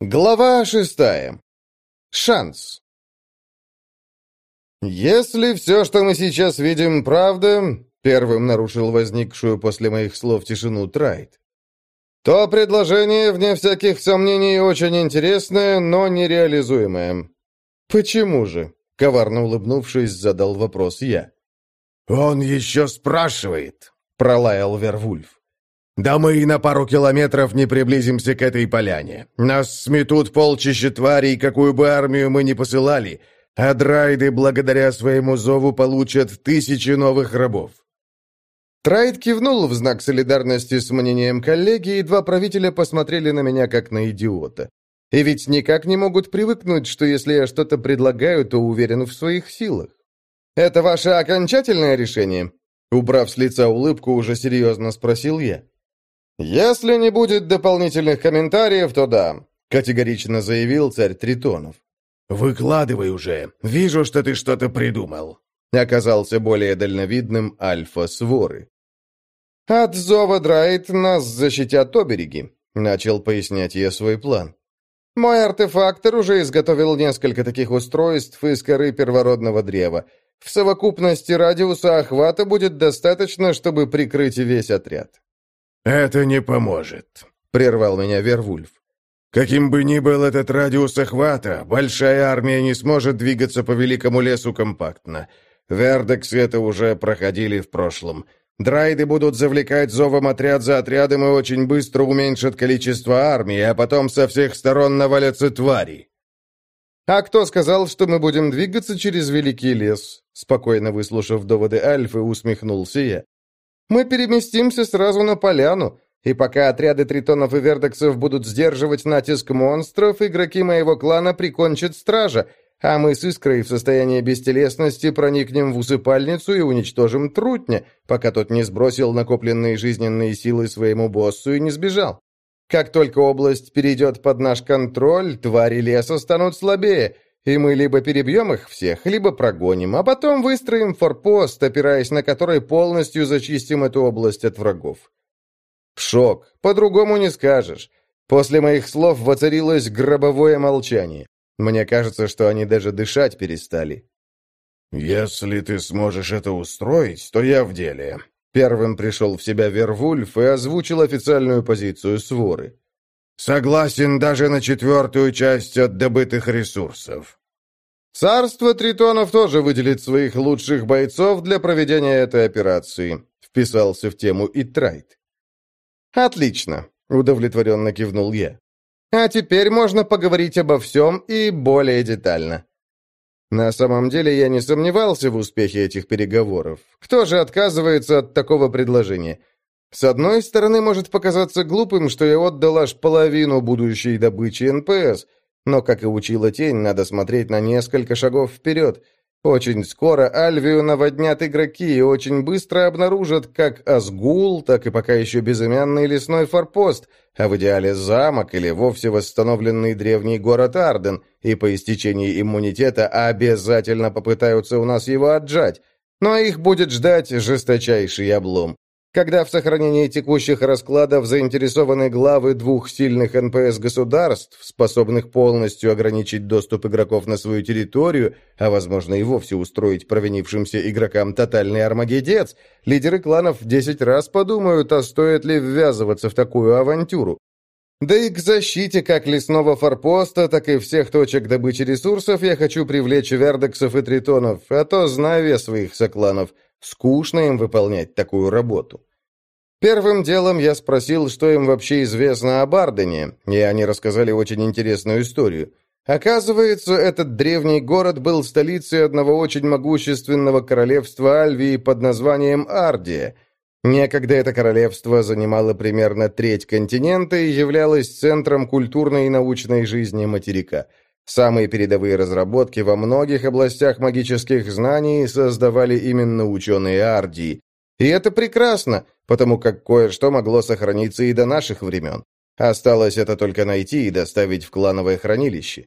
Глава шестая. Шанс. «Если все, что мы сейчас видим, правда...» — первым нарушил возникшую после моих слов тишину Трайт. «То предложение, вне всяких сомнений, очень интересное, но нереализуемое». «Почему же?» — коварно улыбнувшись, задал вопрос я. «Он еще спрашивает», — пролаял Вервульф. «Да мы и на пару километров не приблизимся к этой поляне. Нас сметут полчища тварей, какую бы армию мы ни посылали, а драйды, благодаря своему зову, получат тысячи новых рабов». Трайд кивнул в знак солидарности с мнением коллеги, и два правителя посмотрели на меня как на идиота. И ведь никак не могут привыкнуть, что если я что-то предлагаю, то уверен в своих силах. «Это ваше окончательное решение?» Убрав с лица улыбку, уже серьезно спросил я. «Если не будет дополнительных комментариев, то да», — категорично заявил царь Тритонов. «Выкладывай уже. Вижу, что ты что-то придумал», — оказался более дальновидным альфа-своры. «От зова Драйт нас защитят обереги», — начал пояснять я свой план. «Мой артефактор уже изготовил несколько таких устройств из коры первородного древа. В совокупности радиуса охвата будет достаточно, чтобы прикрыть весь отряд». «Это не поможет», — прервал меня Вервульф. «Каким бы ни был этот радиус охвата, большая армия не сможет двигаться по великому лесу компактно. Вердексы это уже проходили в прошлом. Драйды будут завлекать зовом отряд за отрядом и очень быстро уменьшат количество армии, а потом со всех сторон навалятся твари». «А кто сказал, что мы будем двигаться через Великий лес?» Спокойно выслушав доводы Альфы, усмехнулся я. Мы переместимся сразу на поляну, и пока отряды тритонов и вердексов будут сдерживать натиск монстров, игроки моего клана прикончат стража, а мы с Искрой в состоянии бестелесности проникнем в усыпальницу и уничтожим трутня, пока тот не сбросил накопленные жизненные силы своему боссу и не сбежал. Как только область перейдет под наш контроль, твари леса станут слабее, и мы либо перебьем их всех, либо прогоним, а потом выстроим форпост, опираясь на который полностью зачистим эту область от врагов. Шок. По-другому не скажешь. После моих слов воцарилось гробовое молчание. Мне кажется, что они даже дышать перестали. «Если ты сможешь это устроить, то я в деле». Первым пришел в себя Вервульф и озвучил официальную позицию своры. Согласен даже на четвертую часть от добытых ресурсов. Царство Тритонов тоже выделит своих лучших бойцов для проведения этой операции, вписался в тему и Трайт. Отлично, удовлетворенно кивнул я. А теперь можно поговорить обо всем и более детально. На самом деле я не сомневался в успехе этих переговоров. Кто же отказывается от такого предложения? С одной стороны, может показаться глупым, что я отдал аж половину будущей добычи НПС, но, как и учила тень, надо смотреть на несколько шагов вперед. Очень скоро Альвию наводнят игроки и очень быстро обнаружат как Азгул, так и пока еще безымянный лесной форпост, а в идеале замок или вовсе восстановленный древний город Арден, и по истечении иммунитета обязательно попытаются у нас его отжать. Но их будет ждать жесточайший облом. Когда в сохранении текущих раскладов заинтересованы главы двух сильных НПС-государств, способных полностью ограничить доступ игроков на свою территорию, а возможно и вовсе устроить провинившимся игрокам тотальный армагеддец, лидеры кланов десять раз подумают, а стоит ли ввязываться в такую авантюру. Да и к защите как лесного форпоста, так и всех точек добычи ресурсов я хочу привлечь вердексов и тритонов, а то знаю я своих сокланов – Скучно им выполнять такую работу. Первым делом я спросил, что им вообще известно о Бардене, и они рассказали очень интересную историю. Оказывается, этот древний город был столицей одного очень могущественного королевства Альвии под названием Ардия. Некогда это королевство занимало примерно треть континента и являлось центром культурной и научной жизни материка. Самые передовые разработки во многих областях магических знаний создавали именно ученые Ардии, и это прекрасно, потому как кое-что могло сохраниться и до наших времен. Осталось это только найти и доставить в клановое хранилище.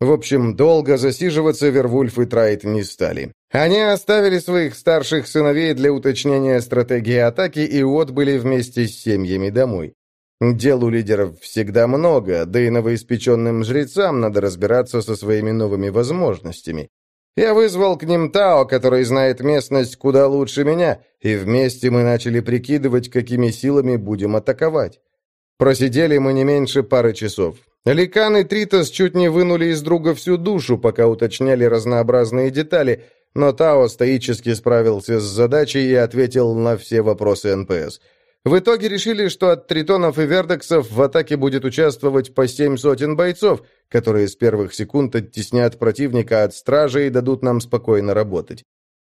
В общем, долго засиживаться Вервульф и Трайт не стали. Они оставили своих старших сыновей для уточнения стратегии атаки и отбыли вместе с семьями домой. Дел у лидеров всегда много, да и новоиспеченным жрецам надо разбираться со своими новыми возможностями. Я вызвал к ним Тао, который знает местность куда лучше меня, и вместе мы начали прикидывать, какими силами будем атаковать. Просидели мы не меньше пары часов. Ликан и Тритос чуть не вынули из друга всю душу, пока уточняли разнообразные детали, но Тао стоически справился с задачей и ответил на все вопросы НПС – в итоге решили, что от тритонов и вердексов в атаке будет участвовать по семь сотен бойцов, которые с первых секунд оттеснят противника от стражи и дадут нам спокойно работать.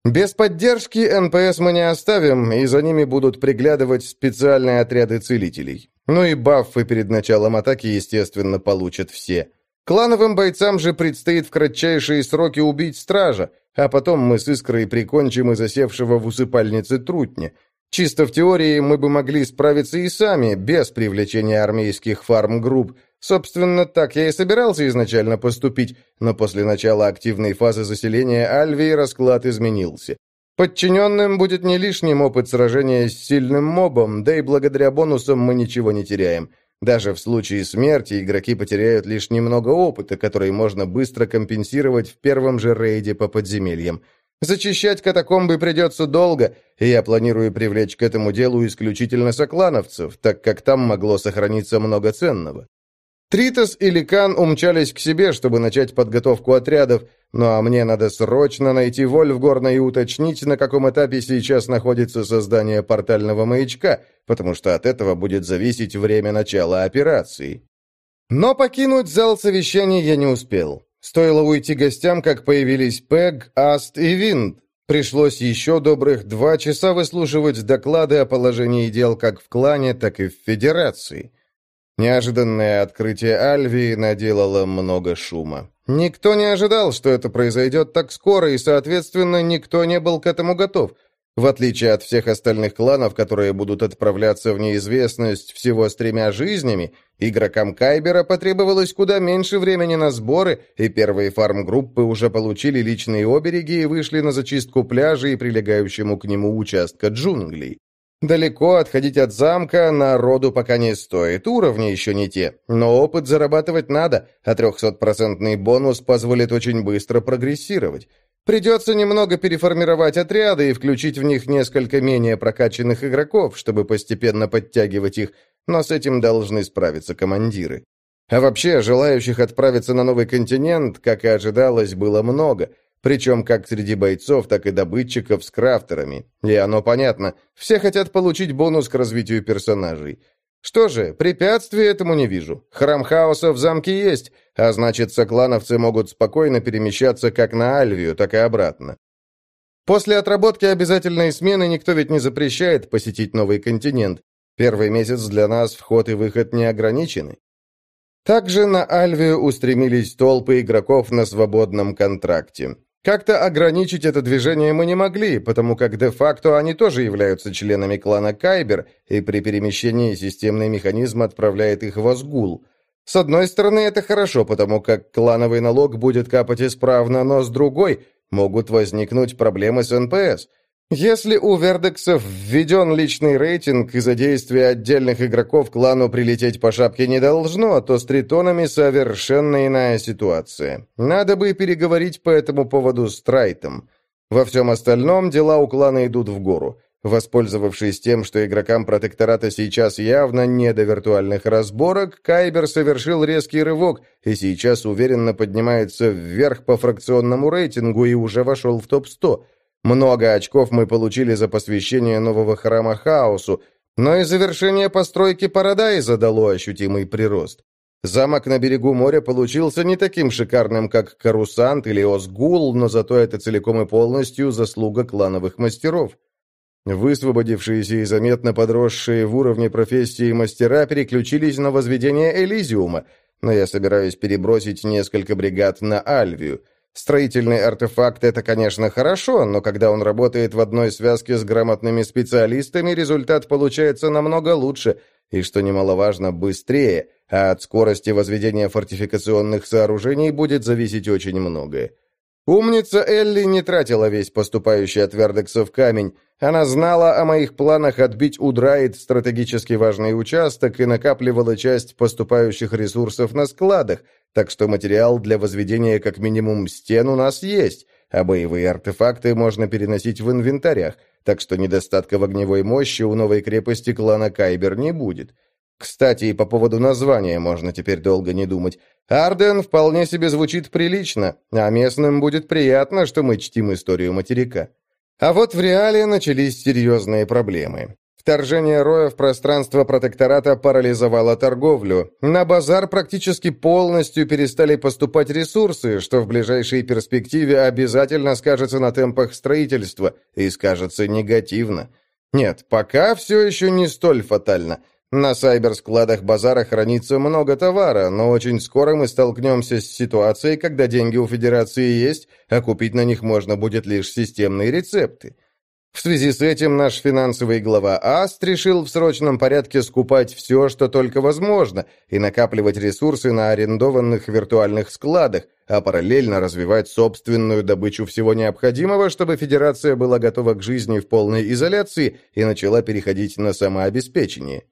Без поддержки НПС мы не оставим, и за ними будут приглядывать специальные отряды целителей. Ну и баффы перед началом атаки, естественно, получат все. Клановым бойцам же предстоит в кратчайшие сроки убить стража, а потом мы с Искрой прикончим и засевшего в усыпальнице трутня – Чисто в теории мы бы могли справиться и сами, без привлечения армейских фарм-групп. Собственно, так я и собирался изначально поступить, но после начала активной фазы заселения Альвии расклад изменился. Подчиненным будет не лишним опыт сражения с сильным мобом, да и благодаря бонусам мы ничего не теряем. Даже в случае смерти игроки потеряют лишь немного опыта, который можно быстро компенсировать в первом же рейде по подземельям. Зачищать катакомбы придется долго, и я планирую привлечь к этому делу исключительно соклановцев, так как там могло сохраниться много ценного. Тритос и Ликан умчались к себе, чтобы начать подготовку отрядов, ну а мне надо срочно найти Вольфгорна и уточнить, на каком этапе сейчас находится создание портального маячка, потому что от этого будет зависеть время начала операции. Но покинуть зал совещаний я не успел. Стоило уйти гостям, как появились Пэг, Аст и Винт. Пришлось еще добрых два часа выслушивать доклады о положении дел как в клане, так и в Федерации. Неожиданное открытие Альвии наделало много шума. Никто не ожидал, что это произойдет так скоро, и, соответственно, никто не был к этому готов – в отличие от всех остальных кланов, которые будут отправляться в неизвестность всего с тремя жизнями, игрокам Кайбера потребовалось куда меньше времени на сборы, и первые фарм-группы уже получили личные обереги и вышли на зачистку пляжа и прилегающему к нему участка джунглей. Далеко отходить от замка народу пока не стоит, уровни еще не те, но опыт зарабатывать надо, а трехсотпроцентный бонус позволит очень быстро прогрессировать. Придется немного переформировать отряды и включить в них несколько менее прокачанных игроков, чтобы постепенно подтягивать их, но с этим должны справиться командиры. А вообще, желающих отправиться на новый континент, как и ожидалось, было много, причем как среди бойцов, так и добытчиков с крафтерами. И оно понятно, все хотят получить бонус к развитию персонажей. Что же, препятствий этому не вижу. Храм хаоса в замке есть, а значит, соклановцы могут спокойно перемещаться как на Альвию, так и обратно. После отработки обязательной смены никто ведь не запрещает посетить новый континент. Первый месяц для нас вход и выход не ограничены. Также на Альвию устремились толпы игроков на свободном контракте. Как-то ограничить это движение мы не могли, потому как де-факто они тоже являются членами клана Кайбер, и при перемещении системный механизм отправляет их в Озгул. С одной стороны, это хорошо, потому как клановый налог будет капать исправно, но с другой могут возникнуть проблемы с НПС – если у Вердексов введен личный рейтинг и за действия отдельных игроков клану прилететь по шапке не должно, то с тритонами совершенно иная ситуация. Надо бы переговорить по этому поводу с Трайтом. Во всем остальном дела у клана идут в гору. Воспользовавшись тем, что игрокам протектората сейчас явно не до виртуальных разборок, Кайбер совершил резкий рывок и сейчас уверенно поднимается вверх по фракционному рейтингу и уже вошел в топ-100 – много очков мы получили за посвящение нового храма Хаосу, но и завершение постройки Парадайза дало ощутимый прирост. Замок на берегу моря получился не таким шикарным, как Карусант или Озгул, но зато это целиком и полностью заслуга клановых мастеров. Высвободившиеся и заметно подросшие в уровне профессии мастера переключились на возведение Элизиума, но я собираюсь перебросить несколько бригад на Альвию – Строительный артефакт – это, конечно, хорошо, но когда он работает в одной связке с грамотными специалистами, результат получается намного лучше и, что немаловажно, быстрее, а от скорости возведения фортификационных сооружений будет зависеть очень многое. Умница Элли не тратила весь поступающий от Вердексов камень. Она знала о моих планах отбить у Драйд стратегически важный участок и накапливала часть поступающих ресурсов на складах, так что материал для возведения как минимум стен у нас есть, а боевые артефакты можно переносить в инвентарях, так что недостатка в огневой мощи у новой крепости клана Кайбер не будет. Кстати, и по поводу названия можно теперь долго не думать. Арден вполне себе звучит прилично, а местным будет приятно, что мы чтим историю материка. А вот в реале начались серьезные проблемы. Вторжение Роя в пространство протектората парализовало торговлю. На базар практически полностью перестали поступать ресурсы, что в ближайшей перспективе обязательно скажется на темпах строительства, и скажется негативно. Нет, пока все еще не столь фатально – на сайберскладах базара хранится много товара, но очень скоро мы столкнемся с ситуацией, когда деньги у Федерации есть, а купить на них можно будет лишь системные рецепты. В связи с этим наш финансовый глава Аст решил в срочном порядке скупать все, что только возможно, и накапливать ресурсы на арендованных виртуальных складах, а параллельно развивать собственную добычу всего необходимого, чтобы Федерация была готова к жизни в полной изоляции и начала переходить на самообеспечение.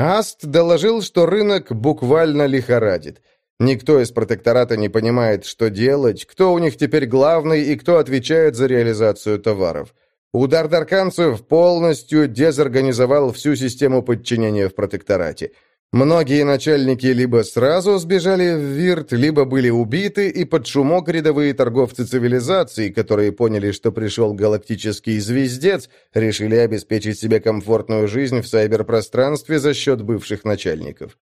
Аст доложил, что рынок буквально лихорадит. Никто из протектората не понимает, что делать, кто у них теперь главный и кто отвечает за реализацию товаров. Удар дарканцев полностью дезорганизовал всю систему подчинения в протекторате – Многие начальники либо сразу сбежали в Вирт, либо были убиты, и под шумок рядовые торговцы цивилизации, которые поняли, что пришел галактический звездец, решили обеспечить себе комфортную жизнь в сайберпространстве за счет бывших начальников.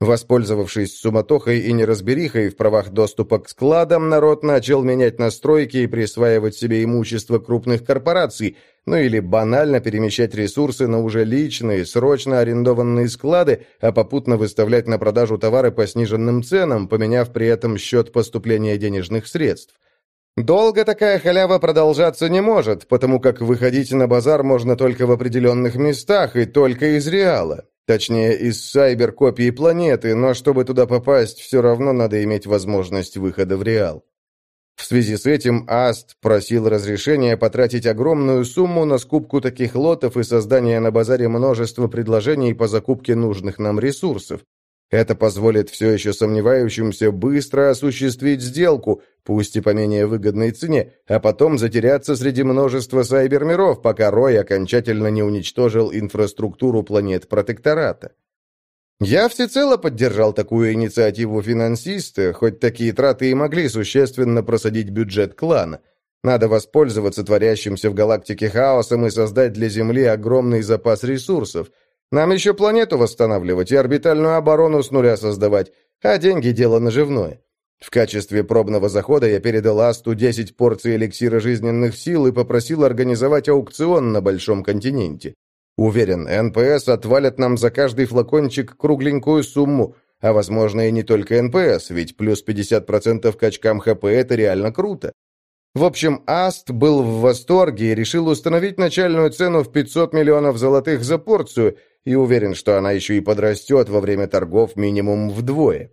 Воспользовавшись суматохой и неразберихой в правах доступа к складам, народ начал менять настройки и присваивать себе имущество крупных корпораций, ну или банально перемещать ресурсы на уже личные, срочно арендованные склады, а попутно выставлять на продажу товары по сниженным ценам, поменяв при этом счет поступления денежных средств. Долго такая халява продолжаться не может, потому как выходить на базар можно только в определенных местах и только из Реала. Точнее, из сайбер-копии планеты, но чтобы туда попасть, все равно надо иметь возможность выхода в реал. В связи с этим Аст просил разрешения потратить огромную сумму на скупку таких лотов и создание на базаре множества предложений по закупке нужных нам ресурсов. Это позволит все еще сомневающимся быстро осуществить сделку, пусть и по менее выгодной цене, а потом затеряться среди множества сайбермиров, пока Рой окончательно не уничтожил инфраструктуру планет протектората. Я всецело поддержал такую инициативу финансиста, хоть такие траты и могли существенно просадить бюджет клана. Надо воспользоваться творящимся в галактике хаосом и создать для Земли огромный запас ресурсов – нам еще планету восстанавливать и орбитальную оборону с нуля создавать, а деньги – дело наживное. В качестве пробного захода я передал Асту 10 порций эликсира жизненных сил и попросил организовать аукцион на Большом континенте. Уверен, НПС отвалят нам за каждый флакончик кругленькую сумму, а возможно и не только НПС, ведь плюс 50% к очкам ХП – это реально круто. В общем, Аст был в восторге и решил установить начальную цену в 500 миллионов золотых за порцию – и уверен, что она еще и подрастет во время торгов минимум вдвое.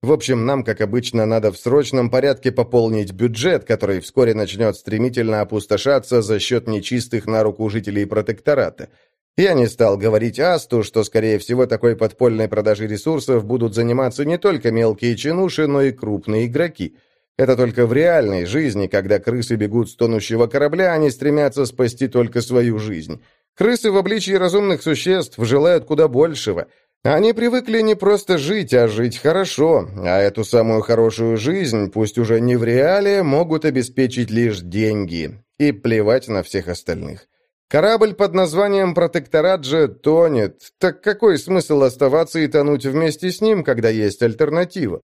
В общем, нам, как обычно, надо в срочном порядке пополнить бюджет, который вскоре начнет стремительно опустошаться за счет нечистых на руку жителей протектората. Я не стал говорить Асту, что, скорее всего, такой подпольной продажей ресурсов будут заниматься не только мелкие чинуши, но и крупные игроки. Это только в реальной жизни, когда крысы бегут с тонущего корабля, они стремятся спасти только свою жизнь. Крысы в обличии разумных существ желают куда большего. Они привыкли не просто жить, а жить хорошо, а эту самую хорошую жизнь, пусть уже не в реале, могут обеспечить лишь деньги. И плевать на всех остальных. Корабль под названием «Протекторат» же тонет. Так какой смысл оставаться и тонуть вместе с ним, когда есть альтернатива?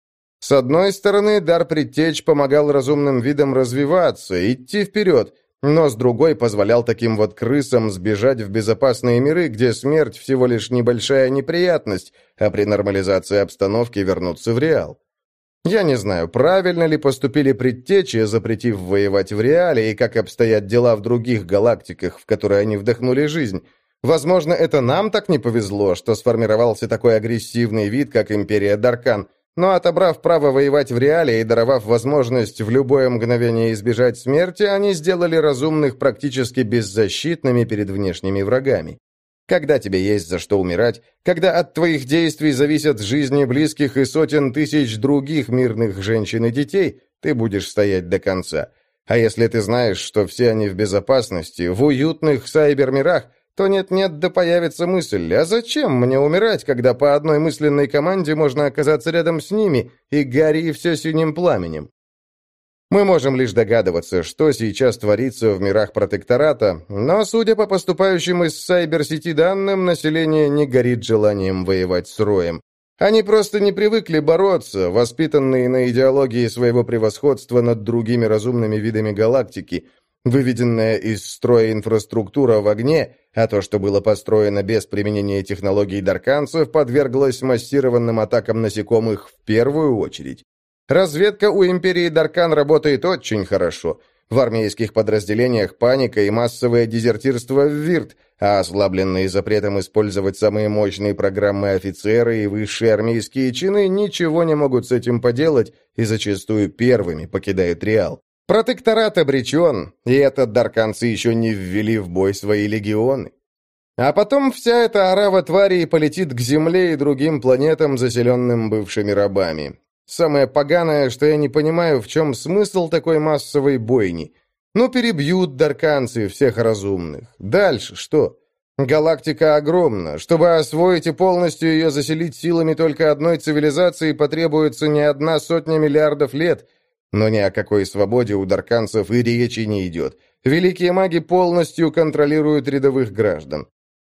С одной стороны, дар предтеч помогал разумным видам развиваться, идти вперед – но с другой позволял таким вот крысам сбежать в безопасные миры, где смерть всего лишь небольшая неприятность, а при нормализации обстановки вернуться в реал. Я не знаю, правильно ли поступили предтечи, запретив воевать в реале, и как обстоят дела в других галактиках, в которые они вдохнули жизнь. Возможно, это нам так не повезло, что сформировался такой агрессивный вид, как Империя Даркан, но отобрав право воевать в реале и даровав возможность в любое мгновение избежать смерти, они сделали разумных практически беззащитными перед внешними врагами. Когда тебе есть за что умирать, когда от твоих действий зависят жизни близких и сотен тысяч других мирных женщин и детей, ты будешь стоять до конца. А если ты знаешь, что все они в безопасности, в уютных сайбермирах, то нет-нет, да появится мысль, а зачем мне умирать, когда по одной мысленной команде можно оказаться рядом с ними и гори все синим пламенем? Мы можем лишь догадываться, что сейчас творится в мирах протектората, но, судя по поступающим из сайбер-сети данным, население не горит желанием воевать с Роем. Они просто не привыкли бороться, воспитанные на идеологии своего превосходства над другими разумными видами галактики. Выведенная из строя инфраструктура в огне, а то, что было построено без применения технологий дарканцев, подверглось массированным атакам насекомых в первую очередь. Разведка у Империи Даркан работает очень хорошо – в армейских подразделениях паника и массовое дезертирство в ВИРТ, а ослабленные запретом использовать самые мощные программы офицеры и высшие армейские чины ничего не могут с этим поделать и зачастую первыми покидают Реал. Протекторат обречен, и этот дарканцы еще не ввели в бой свои легионы. А потом вся эта орава тварей полетит к Земле и другим планетам, заселенным бывшими рабами. Самое поганое, что я не понимаю, в чем смысл такой массовой бойни. Ну, перебьют дарканцы всех разумных. Дальше что? Галактика огромна. Чтобы освоить и полностью ее заселить силами только одной цивилизации, потребуется не одна сотня миллиардов лет. Но ни о какой свободе у дарканцев и речи не идет. Великие маги полностью контролируют рядовых граждан.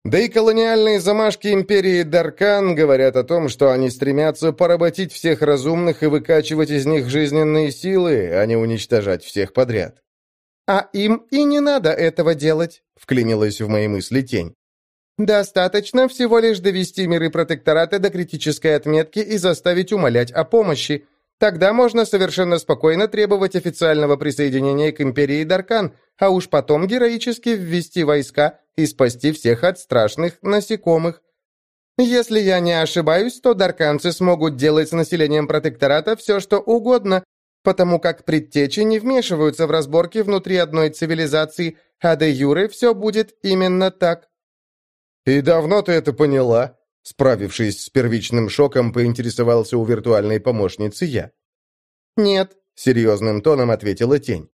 Да и колониальные замашки империи Даркан говорят о том, что они стремятся поработить всех разумных и выкачивать из них жизненные силы, а не уничтожать всех подряд. «А им и не надо этого делать», — вклинилась в мои мысли тень. «Достаточно всего лишь довести миры протектората до критической отметки и заставить умолять о помощи. Тогда можно совершенно спокойно требовать официального присоединения к империи Даркан, а уж потом героически ввести войска и спасти всех от страшных насекомых. Если я не ошибаюсь, то дарканцы смогут делать с населением протектората все, что угодно, потому как предтечи не вмешиваются в разборки внутри одной цивилизации, а де юре все будет именно так. «И давно ты это поняла?» Справившись с первичным шоком, поинтересовался у виртуальной помощницы я. «Нет», — серьезным тоном ответила тень.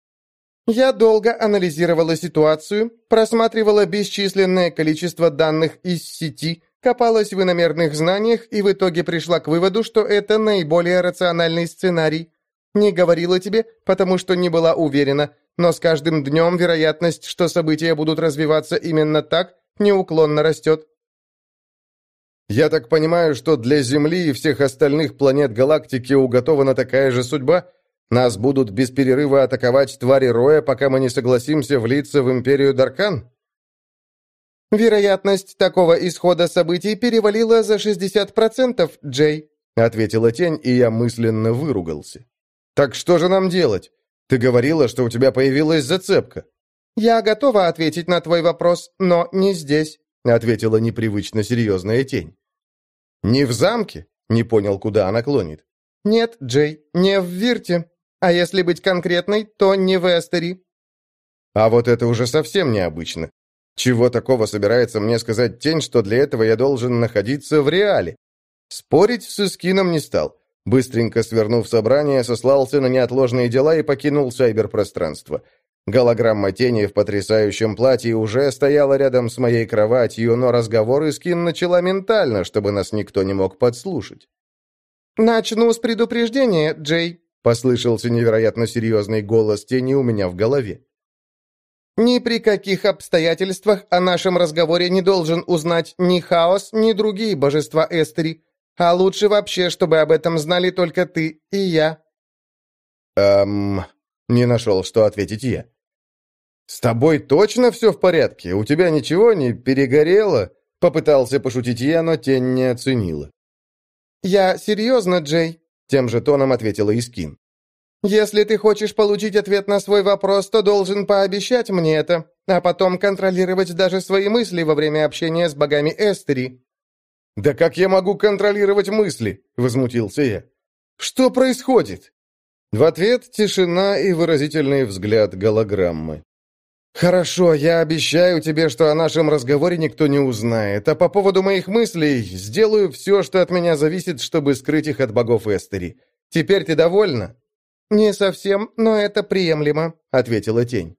Я долго анализировала ситуацию, просматривала бесчисленное количество данных из сети, копалась в иномерных знаниях и в итоге пришла к выводу, что это наиболее рациональный сценарий. Не говорила тебе, потому что не была уверена, но с каждым днем вероятность, что события будут развиваться именно так, неуклонно растет. Я так понимаю, что для Земли и всех остальных планет галактики уготована такая же судьба – нас будут без перерыва атаковать твари Роя, пока мы не согласимся влиться в Империю Даркан?» «Вероятность такого исхода событий перевалила за 60%, Джей», — ответила тень, и я мысленно выругался. «Так что же нам делать? Ты говорила, что у тебя появилась зацепка». «Я готова ответить на твой вопрос, но не здесь», — ответила непривычно серьезная тень. «Не в замке?» — не понял, куда она клонит. «Нет, Джей, не в Вирте. А если быть конкретной, то не в Эстери». А вот это уже совсем необычно. Чего такого собирается мне сказать тень, что для этого я должен находиться в реале? Спорить с Искином не стал. Быстренько свернув собрание, сослался на неотложные дела и покинул сайберпространство. Голограмма тени в потрясающем платье уже стояла рядом с моей кроватью, но разговор Искин начала ментально, чтобы нас никто не мог подслушать. «Начну с предупреждения, Джей», Послышался невероятно серьезный голос тени у меня в голове. «Ни при каких обстоятельствах о нашем разговоре не должен узнать ни Хаос, ни другие божества Эстери. А лучше вообще, чтобы об этом знали только ты и я». «Эм...» — не нашел, что ответить я. «С тобой точно все в порядке? У тебя ничего не перегорело?» Попытался пошутить я, но тень не оценила. «Я серьезно, Джей. Тем же тоном ответила Искин. «Если ты хочешь получить ответ на свой вопрос, то должен пообещать мне это, а потом контролировать даже свои мысли во время общения с богами Эстери». «Да как я могу контролировать мысли?» — возмутился я. Что происходит?» В ответ тишина и выразительный взгляд голограммы. «Хорошо, я обещаю тебе, что о нашем разговоре никто не узнает, а по поводу моих мыслей сделаю все, что от меня зависит, чтобы скрыть их от богов Эстери. Теперь ты довольна?» «Не совсем, но это приемлемо», — ответила тень.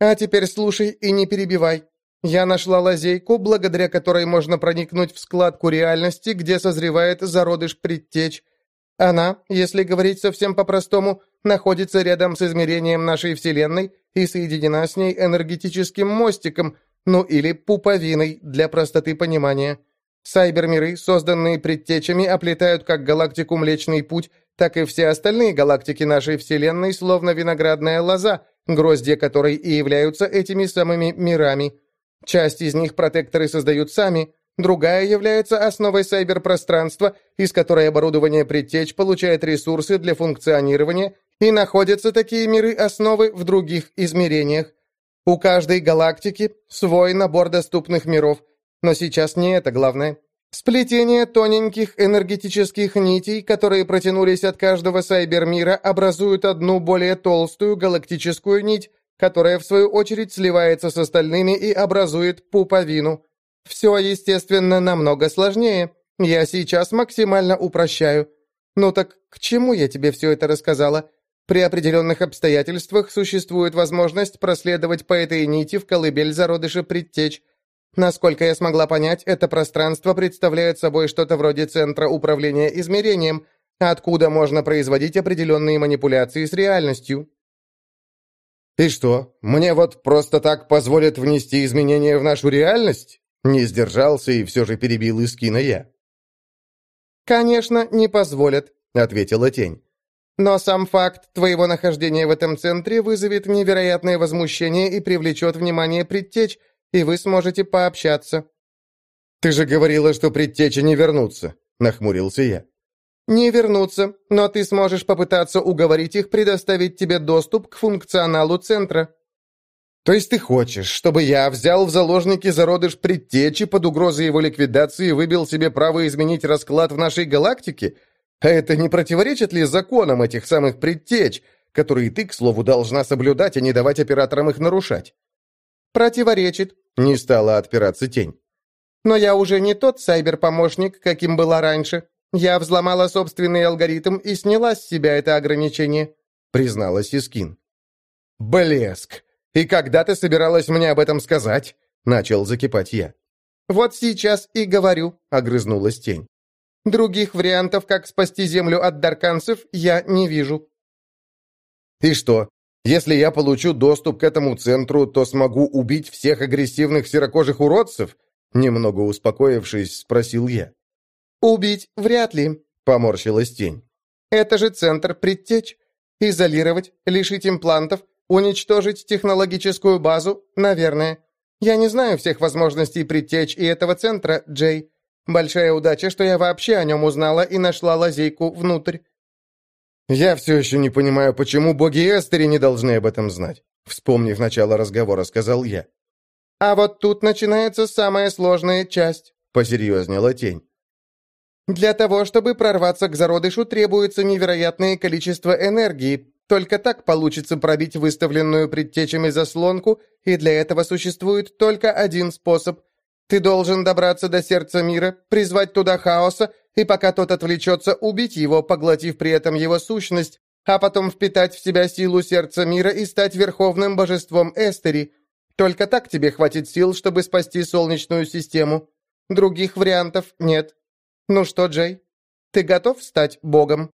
«А теперь слушай и не перебивай. Я нашла лазейку, благодаря которой можно проникнуть в складку реальности, где созревает зародыш предтеч. Она, если говорить совсем по-простому, находится рядом с измерением нашей Вселенной и соединена с ней энергетическим мостиком, ну или пуповиной, для простоты понимания. Сайбермиры, созданные предтечами, оплетают как галактику Млечный Путь, так и все остальные галактики нашей Вселенной, словно виноградная лоза, гроздья которой и являются этими самыми мирами. Часть из них протекторы создают сами, Другая является основой сайберпространства, из которой оборудование предтеч получает ресурсы для функционирования, и находятся такие миры основы в других измерениях. У каждой галактики свой набор доступных миров, но сейчас не это главное. Сплетение тоненьких энергетических нитей, которые протянулись от каждого сайбермира, образуют одну более толстую галактическую нить, которая, в свою очередь, сливается с остальными и образует пуповину – все, естественно, намного сложнее. Я сейчас максимально упрощаю. Ну так к чему я тебе все это рассказала? При определенных обстоятельствах существует возможность проследовать по этой нити в колыбель зародыша предтеч. Насколько я смогла понять, это пространство представляет собой что-то вроде центра управления измерением, откуда можно производить определенные манипуляции с реальностью. «И что, мне вот просто так позволят внести изменения в нашу реальность?» Не сдержался и все же перебил Искина я. «Конечно, не позволят», — ответила тень. «Но сам факт твоего нахождения в этом центре вызовет невероятное возмущение и привлечет внимание предтеч, и вы сможете пообщаться». «Ты же говорила, что предтечи не вернутся», — нахмурился я. «Не вернутся, но ты сможешь попытаться уговорить их предоставить тебе доступ к функционалу центра». То есть ты хочешь, чтобы я взял в заложники зародыш предтечи под угрозой его ликвидации и выбил себе право изменить расклад в нашей галактике? А это не противоречит ли законам этих самых предтеч, которые ты, к слову, должна соблюдать, а не давать операторам их нарушать? Противоречит, не стала отпираться тень. Но я уже не тот сайбер-помощник, каким была раньше. Я взломала собственный алгоритм и сняла с себя это ограничение, призналась Искин. Блеск! «И когда ты собиралась мне об этом сказать?» — начал закипать я. «Вот сейчас и говорю», — огрызнулась тень. «Других вариантов, как спасти Землю от дарканцев, я не вижу». «И что, если я получу доступ к этому центру, то смогу убить всех агрессивных серокожих уродцев?» Немного успокоившись, спросил я. «Убить вряд ли», — поморщилась тень. «Это же центр предтеч. Изолировать, лишить имплантов, Уничтожить технологическую базу? Наверное. Я не знаю всех возможностей предтеч и этого центра, Джей. Большая удача, что я вообще о нем узнала и нашла лазейку внутрь. Я все еще не понимаю, почему боги Эстери не должны об этом знать. Вспомнив начало разговора, сказал я. А вот тут начинается самая сложная часть, посерьезнела тень. Для того, чтобы прорваться к зародышу, требуется невероятное количество энергии, только так получится пробить выставленную предтечами заслонку, и для этого существует только один способ. Ты должен добраться до сердца мира, призвать туда хаоса, и пока тот отвлечется, убить его, поглотив при этом его сущность, а потом впитать в себя силу сердца мира и стать верховным божеством Эстери. Только так тебе хватит сил, чтобы спасти Солнечную систему. Других вариантов нет. Ну что, Джей, ты готов стать богом?»